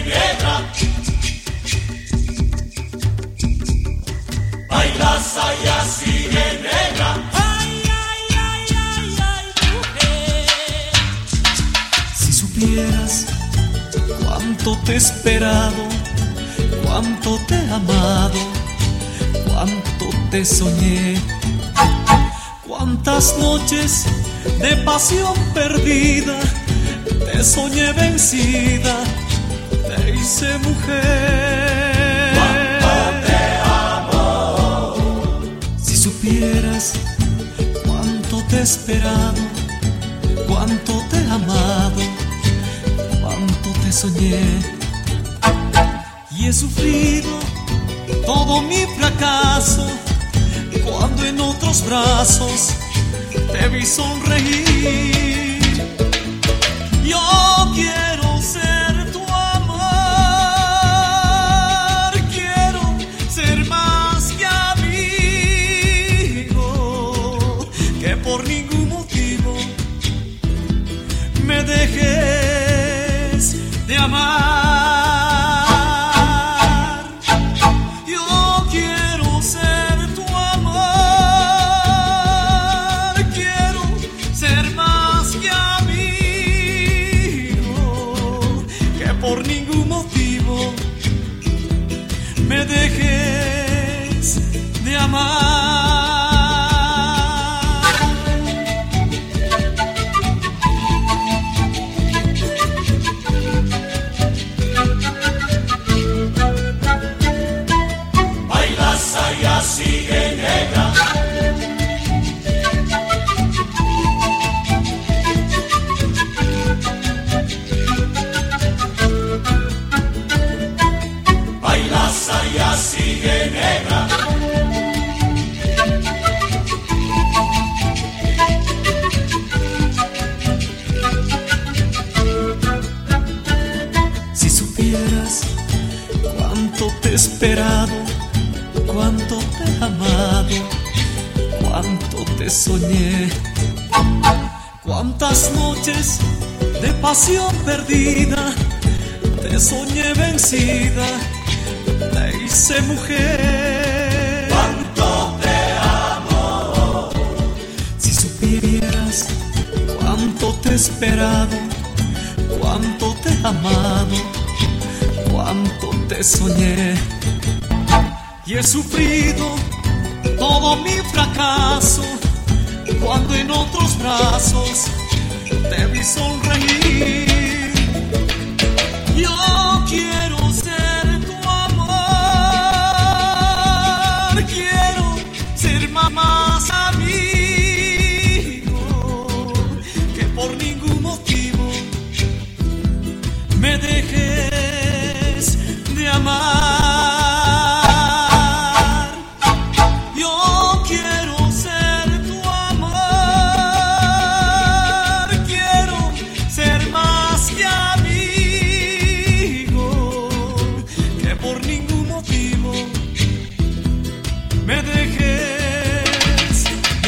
negra. Baila saya sigue negra. Ay, ay, ay, ay, ay, mujer. Si supieras cuánto te he esperado, cuánto te he amado, cuánto te soñé, cuántas noches de pasión perdida, te soñé vencida, mujer. te amo. Si supieras cuánto te he esperado, cuánto te he amado, cuánto te soñé. Y he sufrido todo mi fracaso cuando en otros brazos te vi sonreír. Por ningún motivo me dejes de amar. Cuánto te he amado, cuánto te soñé, cuántas noches de pasión perdida, te soñé vencida, te hice mujer. Cuánto te amo. Si supieras cuánto te he esperado, cuánto te he amado, cuánto te soñé. Y he sufrido todo mi fracaso cuando en otros brazos te vi sonreír. Yo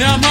Yeah,